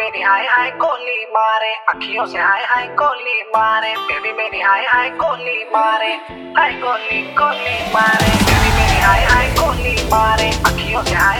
मेरी हाय हाय कोली मारे, अखियों से हाय हाय कोली मारे बेबी मेरी हाय हाय कोली मारे, हाय कोली कोली मारे बेबी मेरी हाय हाय कोली मारे, अखियों से हाय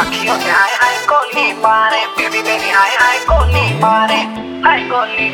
अखियों से हाय हाय कोली मारे बेबी बेबी हाय हाय कोली मारे हाय कोली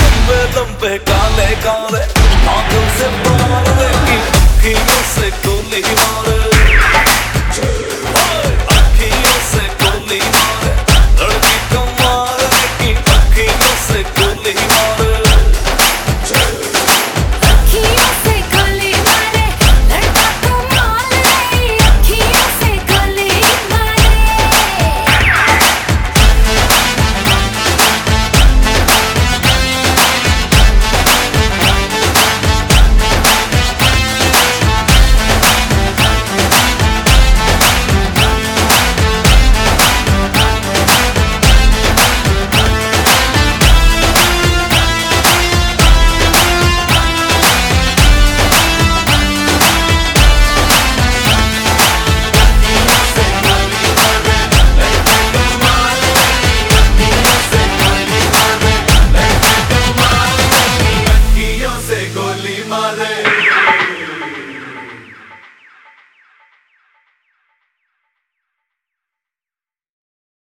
लंबे लंबे काले काले। आँखों से मार देगी अखियों से गोली मार।